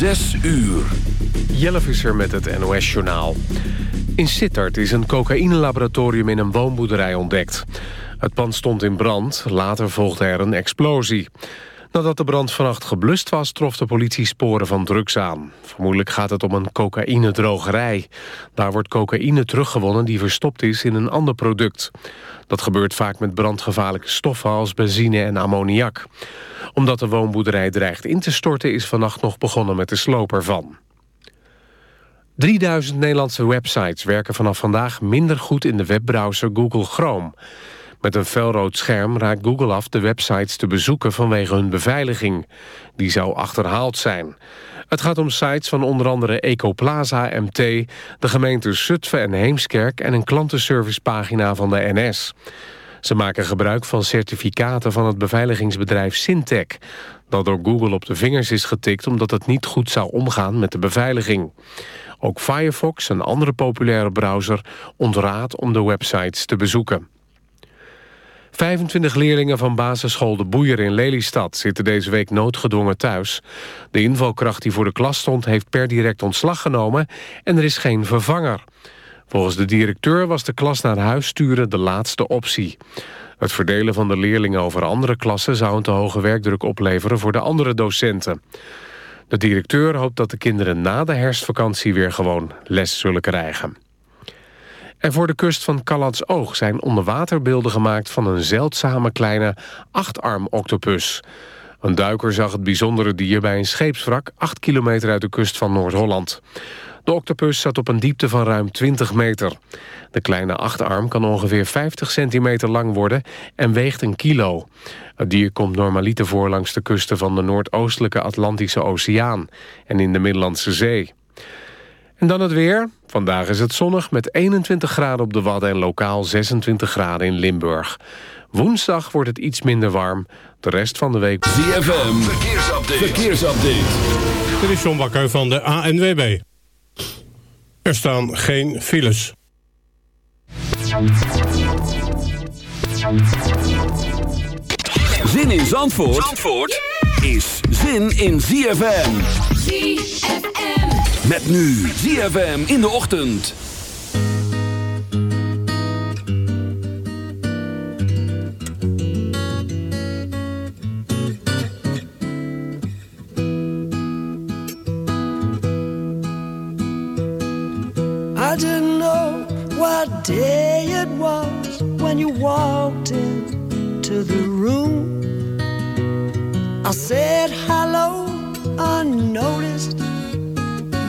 Zes uur. Jelle Visser met het NOS-journaal. In Sittard is een cocaïnelaboratorium in een woonboerderij ontdekt. Het pand stond in brand, later volgde er een explosie. Nadat de brand vannacht geblust was, trof de politie sporen van drugs aan. Vermoedelijk gaat het om een cocaïnedrogerij. Daar wordt cocaïne teruggewonnen die verstopt is in een ander product. Dat gebeurt vaak met brandgevaarlijke stoffen als benzine en ammoniak. Omdat de woonboerderij dreigt in te storten... is vannacht nog begonnen met de sloop ervan. 3000 Nederlandse websites werken vanaf vandaag minder goed in de webbrowser Google Chrome. Met een felrood scherm raakt Google af de websites te bezoeken vanwege hun beveiliging. Die zou achterhaald zijn. Het gaat om sites van onder andere Ecoplaza MT, de gemeenten Zutphen en Heemskerk en een klantenservicepagina van de NS. Ze maken gebruik van certificaten van het beveiligingsbedrijf Syntec... dat door Google op de vingers is getikt omdat het niet goed zou omgaan met de beveiliging. Ook Firefox, een andere populaire browser, ontraadt om de websites te bezoeken. 25 leerlingen van basisschool De Boeier in Lelystad zitten deze week noodgedwongen thuis. De invalkracht die voor de klas stond heeft per direct ontslag genomen en er is geen vervanger. Volgens de directeur was de klas naar huis sturen de laatste optie. Het verdelen van de leerlingen over andere klassen zou een te hoge werkdruk opleveren voor de andere docenten. De directeur hoopt dat de kinderen na de herfstvakantie weer gewoon les zullen krijgen. En voor de kust van Oog zijn onderwaterbeelden gemaakt... van een zeldzame kleine achtarm-octopus. Een duiker zag het bijzondere dier bij een scheepswrak... 8 kilometer uit de kust van Noord-Holland. De octopus zat op een diepte van ruim 20 meter. De kleine achtarm kan ongeveer 50 centimeter lang worden... en weegt een kilo. Het dier komt normaliter voor langs de kusten van de noordoostelijke Atlantische Oceaan... en in de Middellandse Zee. En dan het weer. Vandaag is het zonnig met 21 graden op de Wadden... en lokaal 26 graden in Limburg. Woensdag wordt het iets minder warm. De rest van de week... ZFM, verkeersupdate. verkeersupdate. Dit is John Bakker van de ANWB. Er staan geen files. Zin in Zandvoort, Zandvoort? is zin in ZFM. ZFM. Met nu ZFM in de ochtend. I didn't know what day it was when you walked into the room. I said hello unnoticed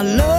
soul. My love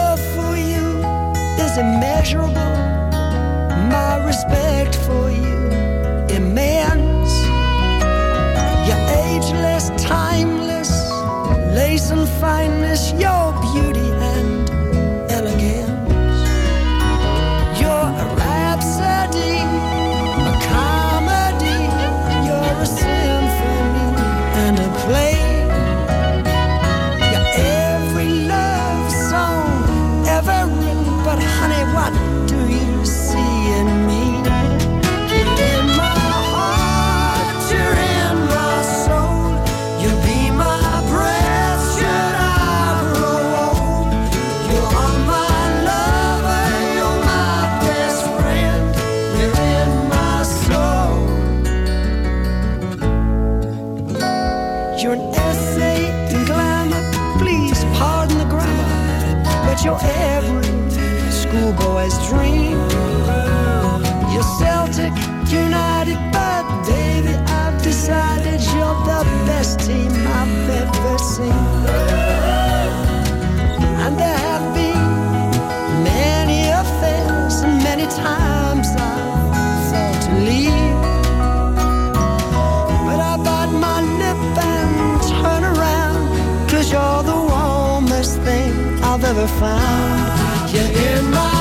I've found. You're in my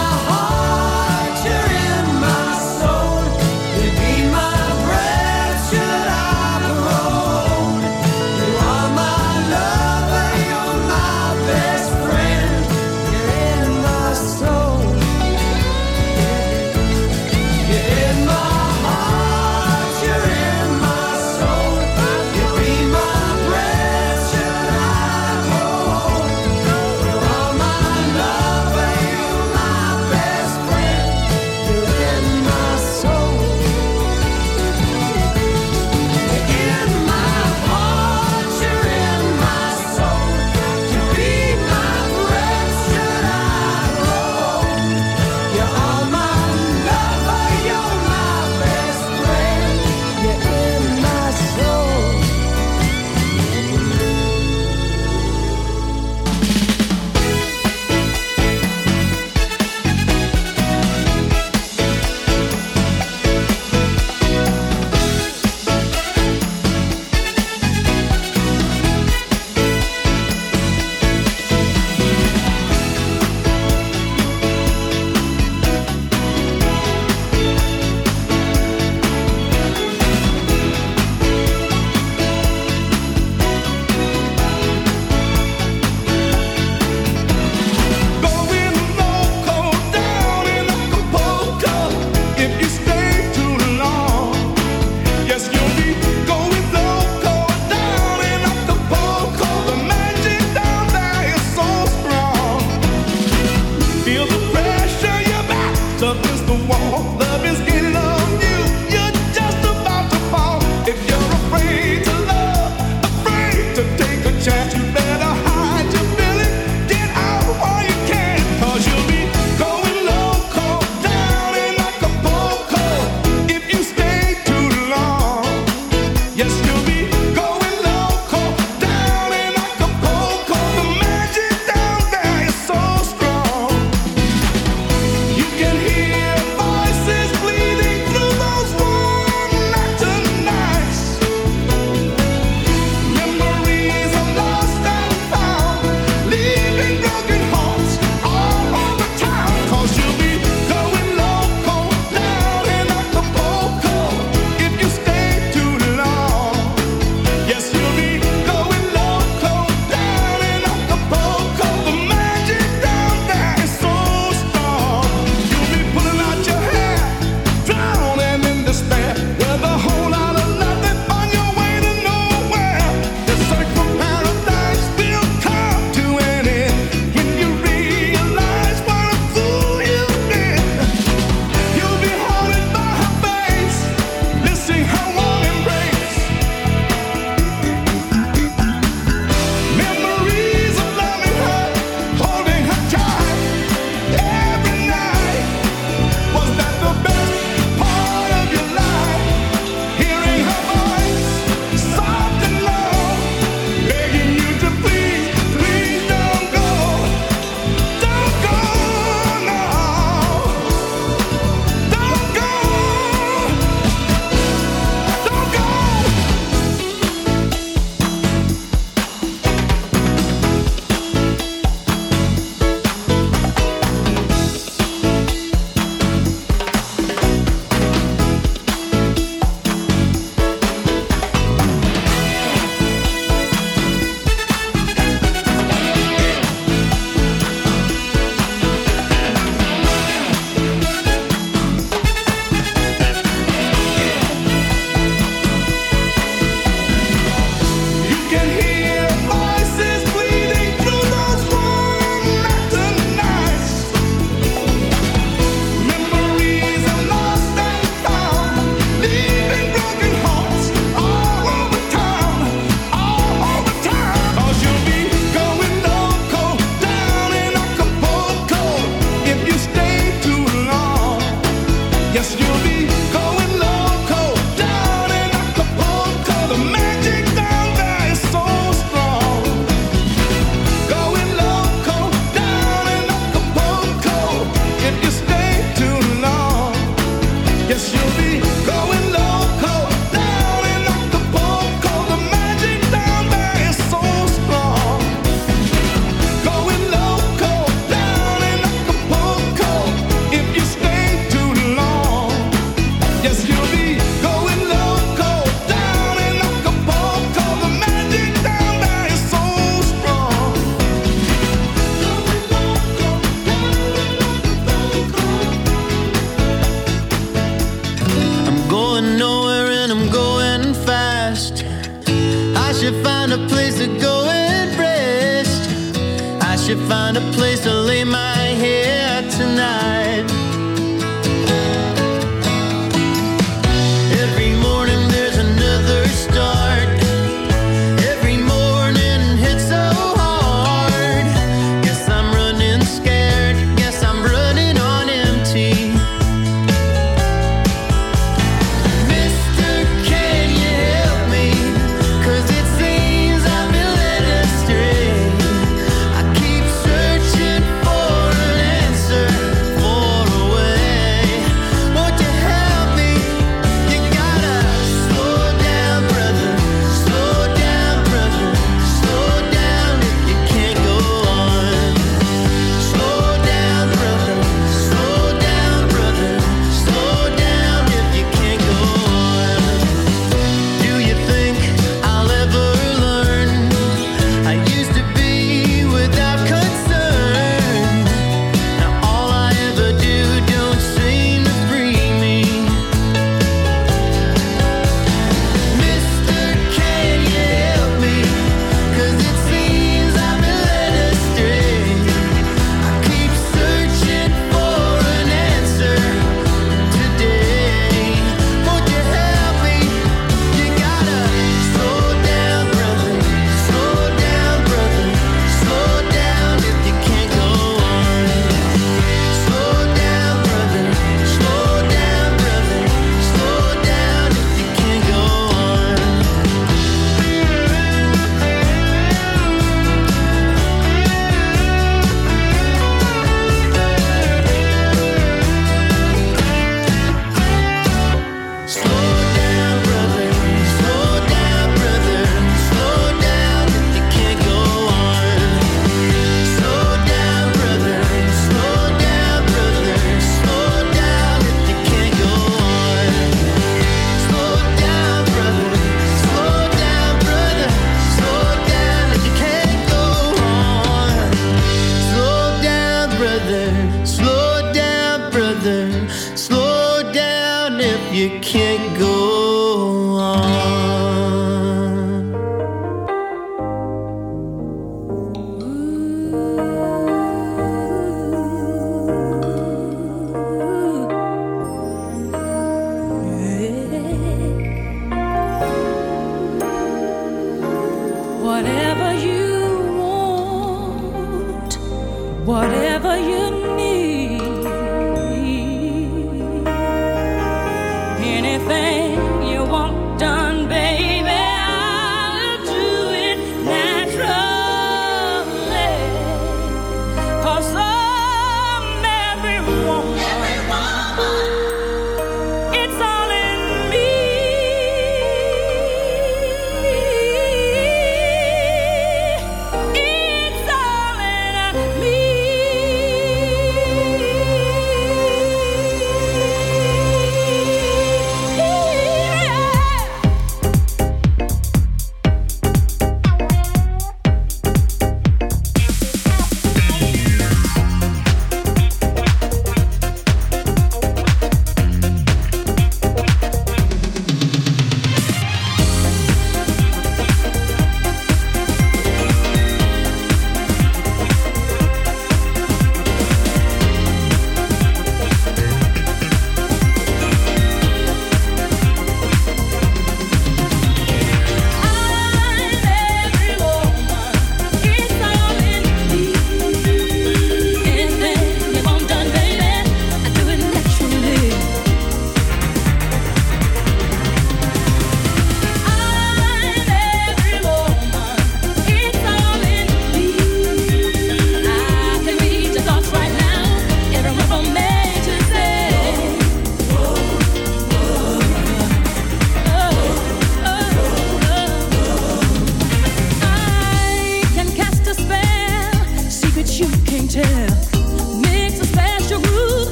you find a place to lay my head tonight?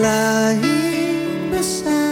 lying beside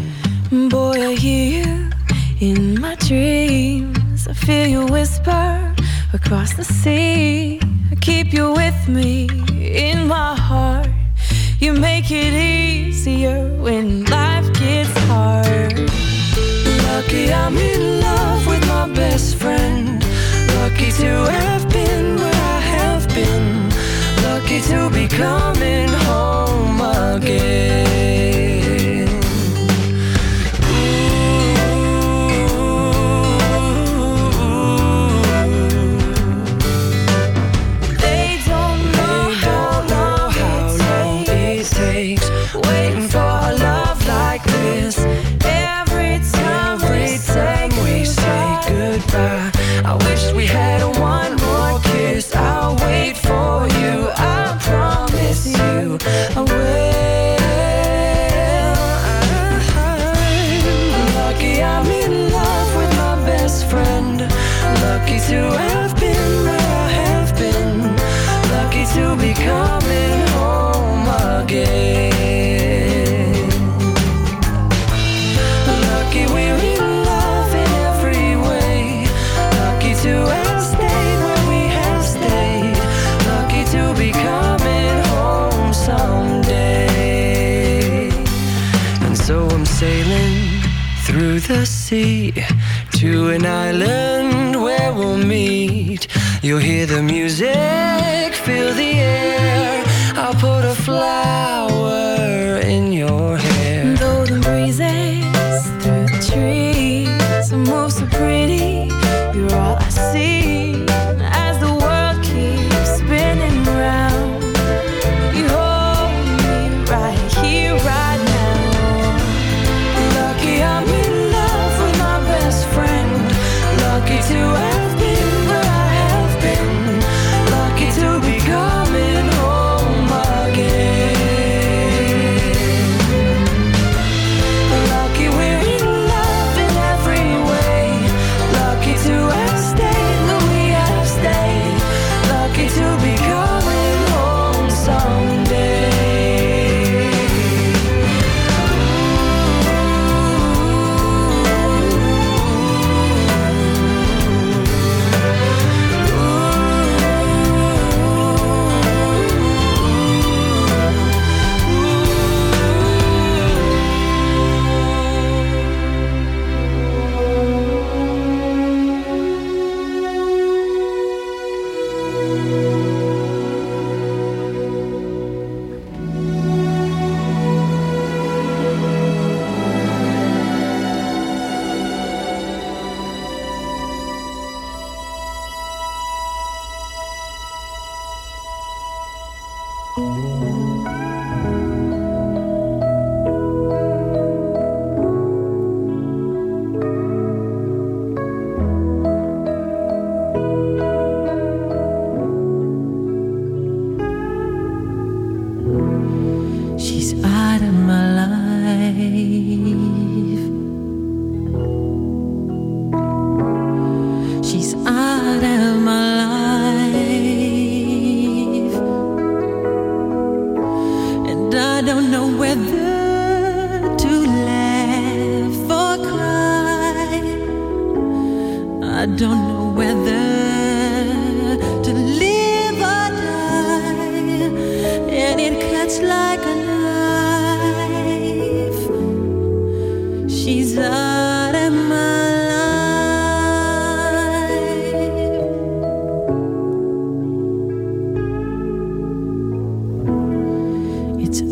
come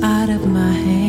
out of my hands.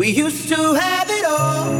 We used to have it all.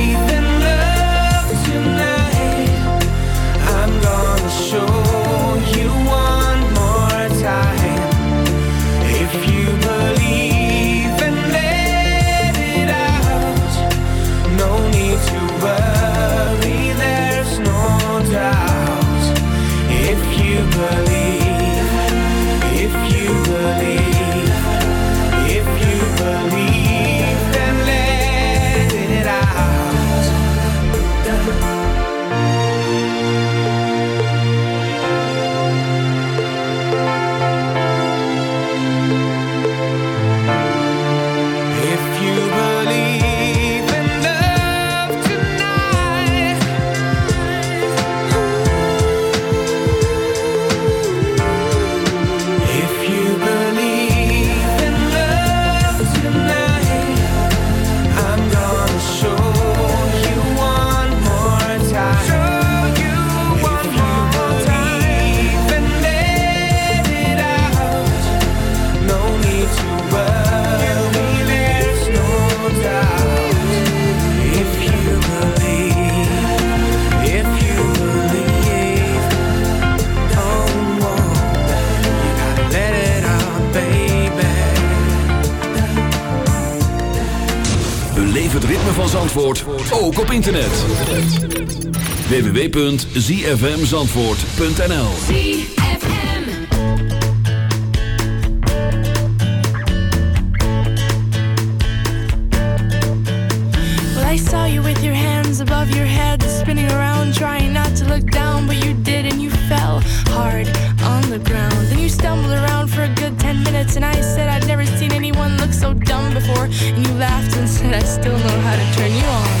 you believe? Zandvoort ook op internet. www.zfmzandvoort.nl Well, I saw you with your hands above your head, spinning around, trying not to look down, but you did, and you fell hard on the ground. Then you stumbled around for a good ten minutes, and I said I'd never seen anyone look so dumb before, and you laughed and I still know how to turn you on,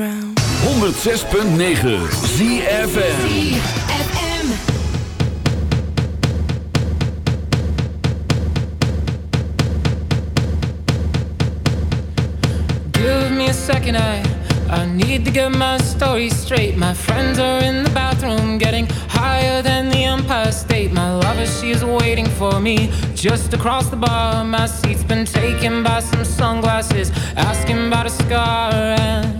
ground. 106.9 ZFM ZFM. Give me a second, I I need to get my story straight. My friends are in the bathroom, getting higher than the Empire State. My lover, she is waiting for me just across the bar. My seat's been taken by some sunglasses, asking about a scar. And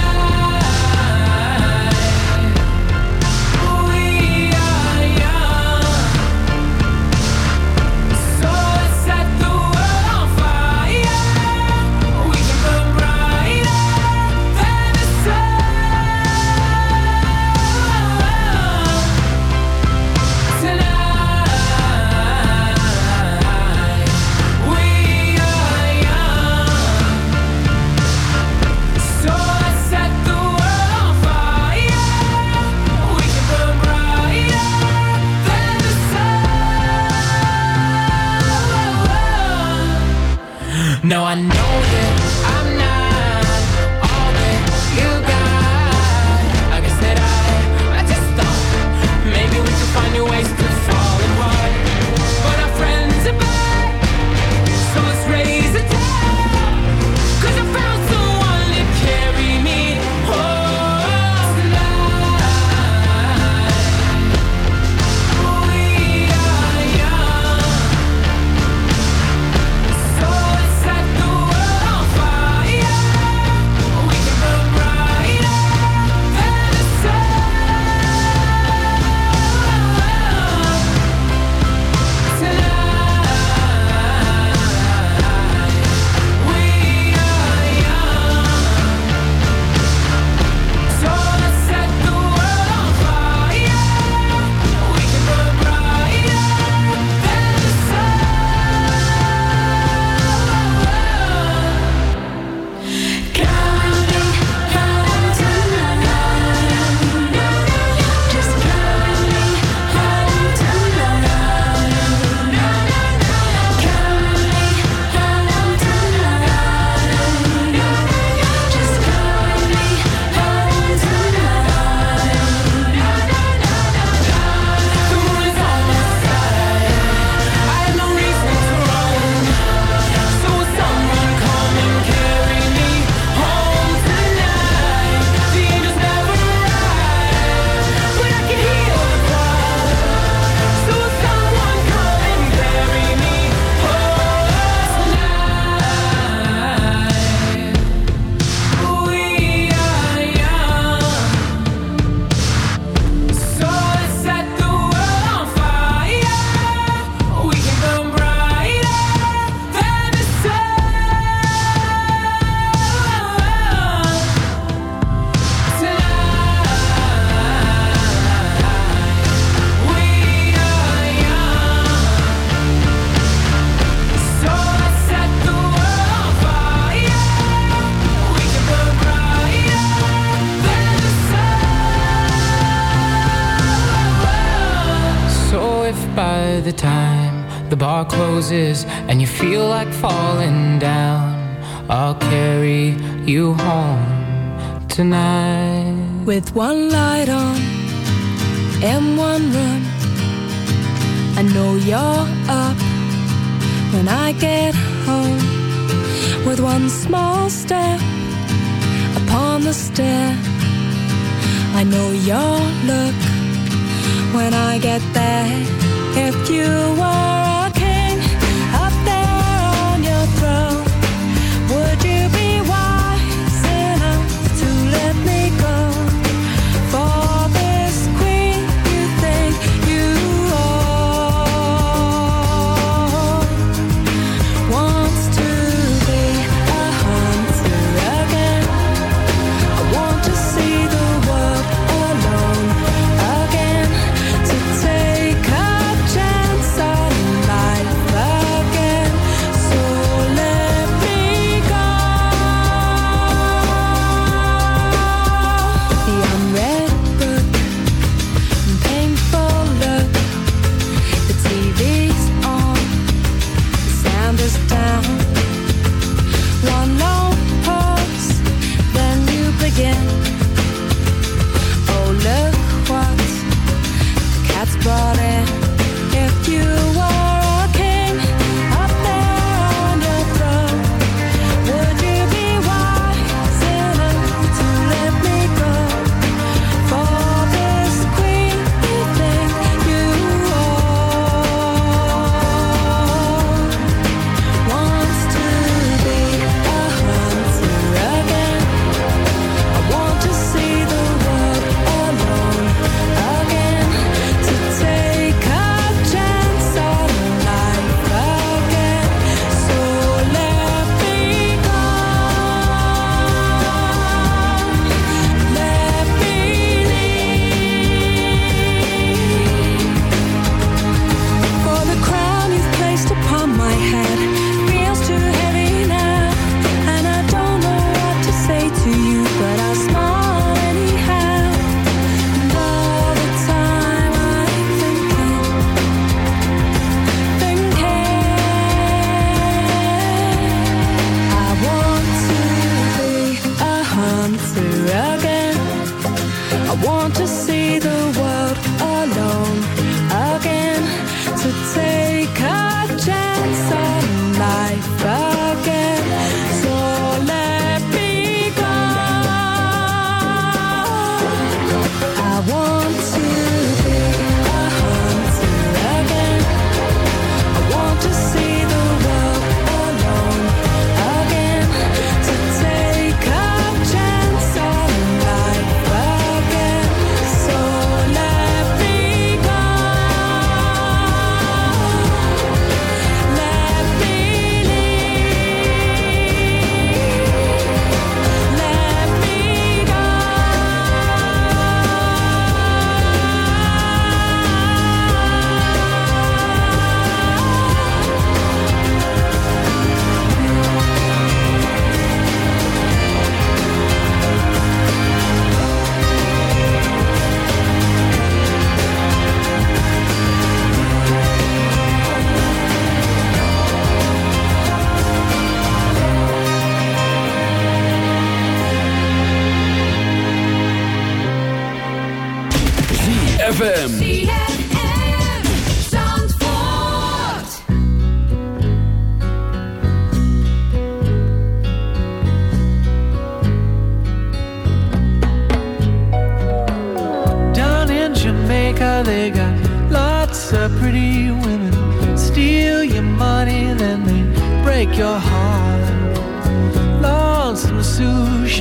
I know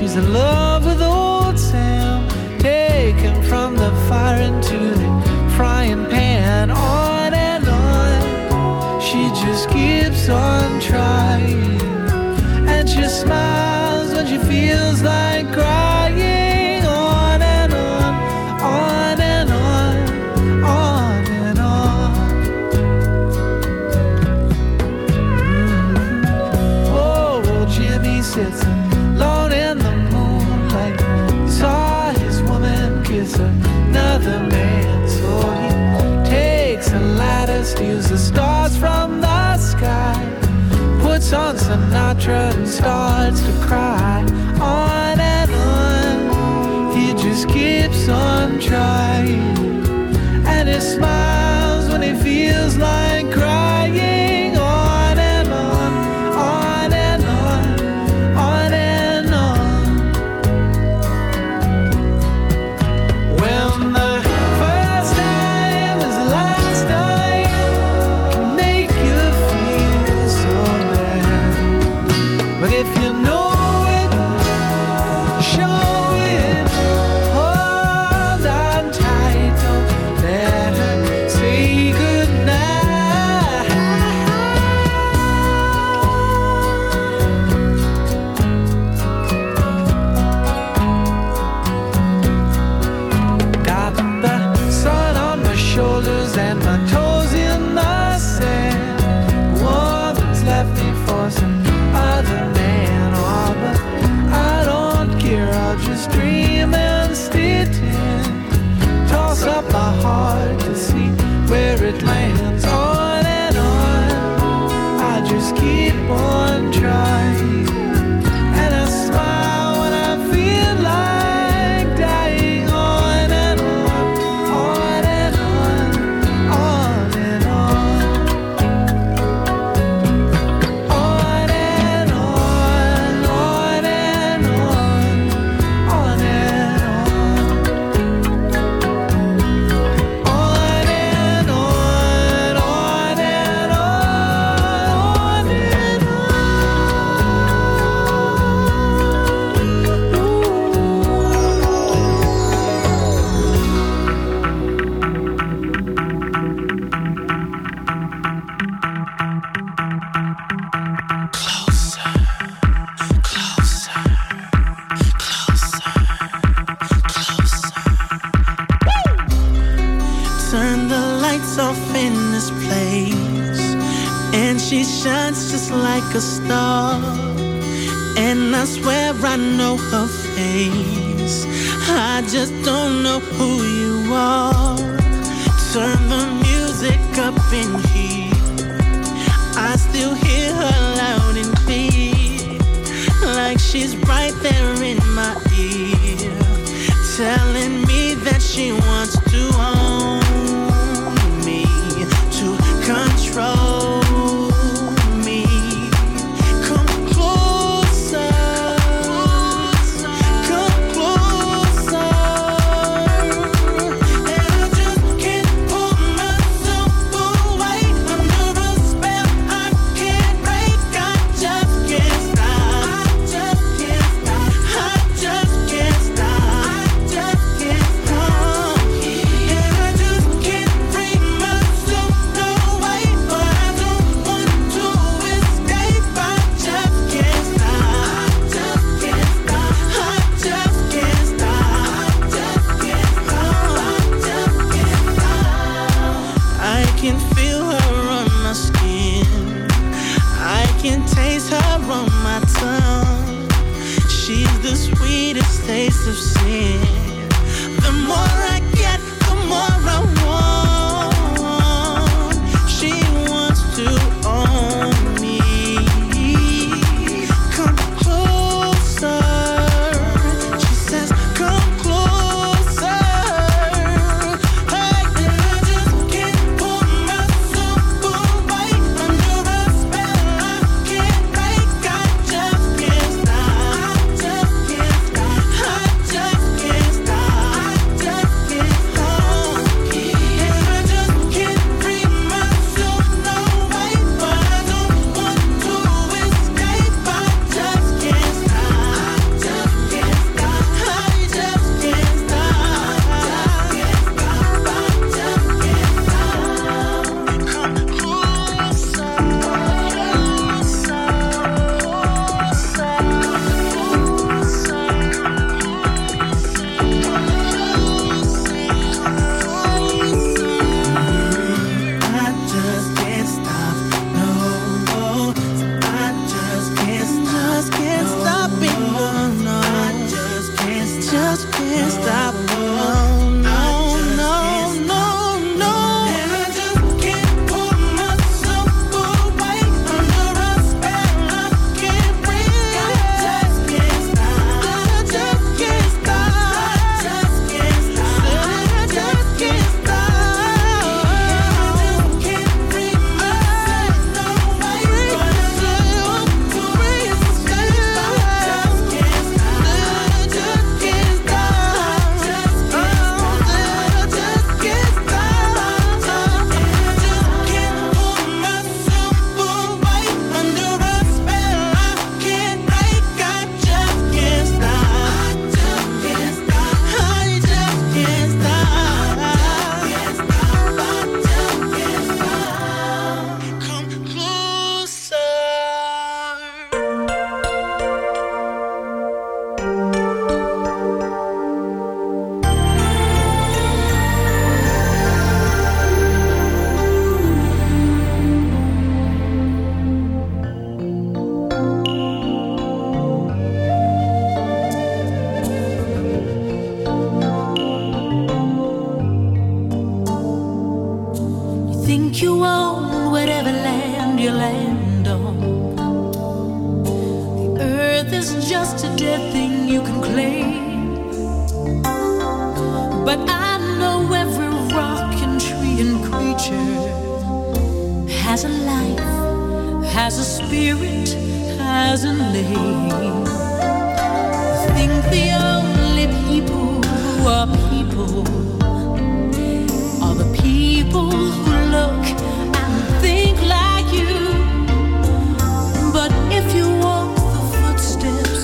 she's in love And starts to cry.